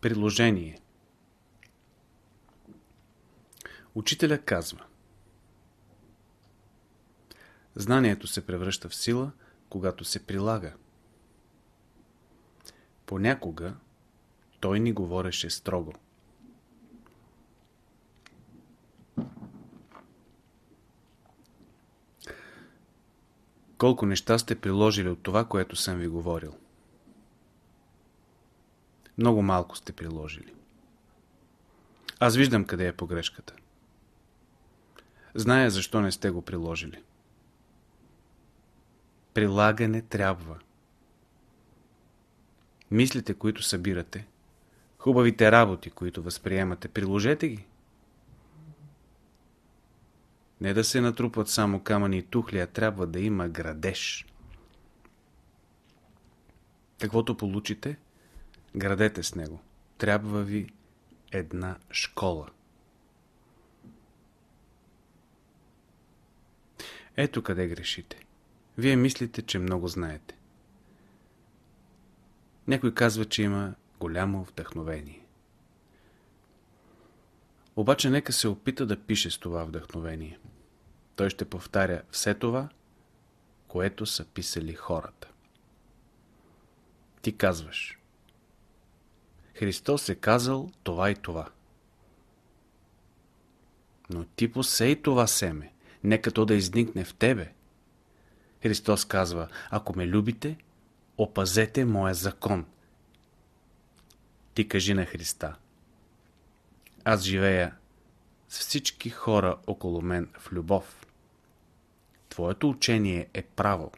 Приложение Учителя казва Знанието се превръща в сила, когато се прилага. Понякога той ни говореше строго. Колко неща сте приложили от това, което съм ви говорил? Много малко сте приложили. Аз виждам къде е погрешката. Зная защо не сте го приложили. Прилагане трябва. Мислите, които събирате, хубавите работи, които възприемате, приложете ги. Не да се натрупват само камъни и тухли, а трябва да има градеж. Каквото получите, градете с него. Трябва ви една школа. Ето къде грешите. Вие мислите, че много знаете. Някой казва, че има голямо вдъхновение. Обаче нека се опита да пише с това вдъхновение. Той ще повтаря все това, което са писали хората. Ти казваш Христос е казал това и това. Но ти посей това семе, нека то да изникне в тебе. Христос казва, ако ме любите, опазете моя закон. Ти кажи на Христа. Аз живея с всички хора около мен в любов. Твоето учение е право.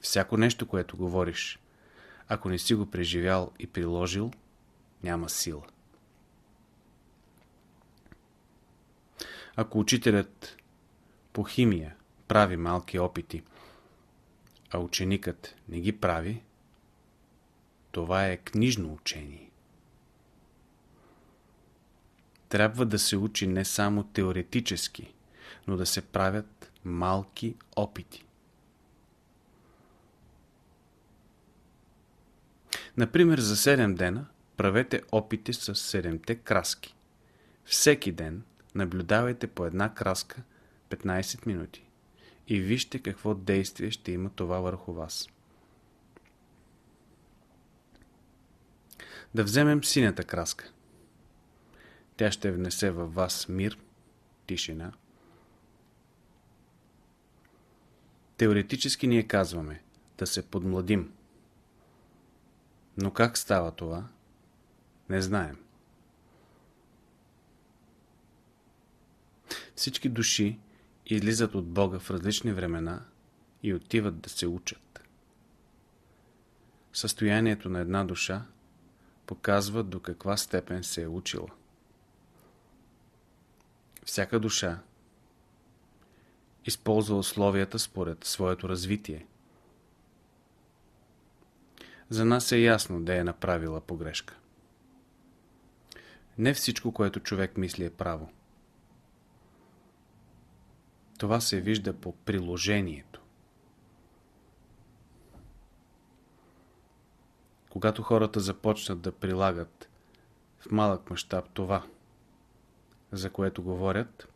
Всяко нещо, което говориш, ако не си го преживял и приложил, няма сила. Ако учителят по химия прави малки опити, а ученикът не ги прави, това е книжно учение. Трябва да се учи не само теоретически, но да се правят малки опити. Например, за 7 дена правете опити с 7 краски. Всеки ден наблюдавайте по една краска 15 минути и вижте какво действие ще има това върху вас. Да вземем синята краска. Тя ще внесе във вас мир, тишина. Теоретически ние казваме да се подмладим. Но как става това? Не знаем. Всички души излизат от Бога в различни времена и отиват да се учат. Състоянието на една душа показва до каква степен се е учила. Всяка душа използва условията според своето развитие. За нас е ясно да е направила погрешка. Не всичко, което човек мисли е право. Това се вижда по приложението. Когато хората започнат да прилагат в малък мащаб това, за което говорят,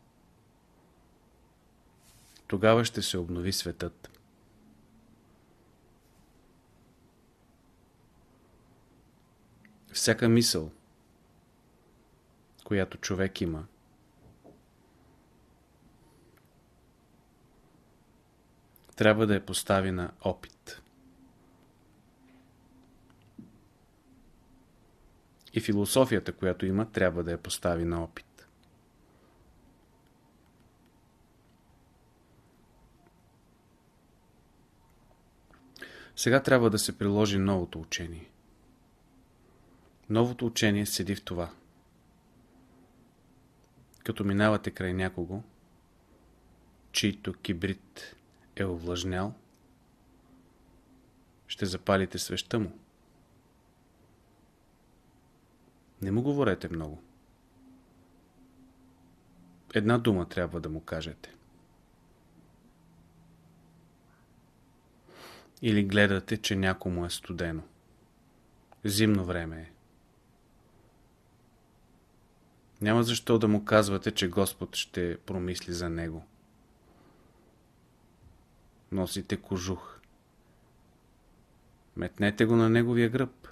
тогава ще се обнови светът. Всяка мисъл, която човек има, трябва да е постави на опит. И философията, която има, трябва да я постави на опит. Сега трябва да се приложи новото учение. Новото учение седи в това. Като минавате край някого, чийто кибрид е овлажнял, ще запалите свеща му. Не му говорете много. Една дума трябва да му кажете. Или гледате, че някому е студено. Зимно време е. Няма защо да му казвате, че Господ ще промисли за него. Носите кожух. Метнете го на неговия гръб.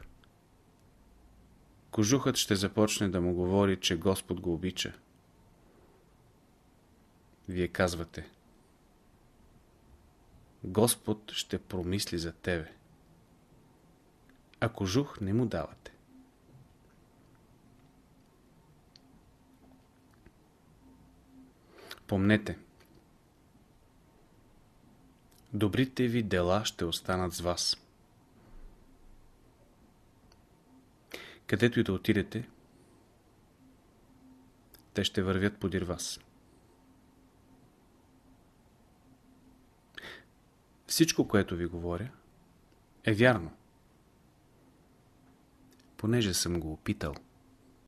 Кожухът ще започне да му говори, че Господ го обича. Вие казвате Господ ще промисли за тебе. А кожух не му давате. Помнете, добрите ви дела ще останат с вас. Където и да отидете, те ще вървят подир вас. Всичко, което ви говоря, е вярно. Понеже съм го опитал.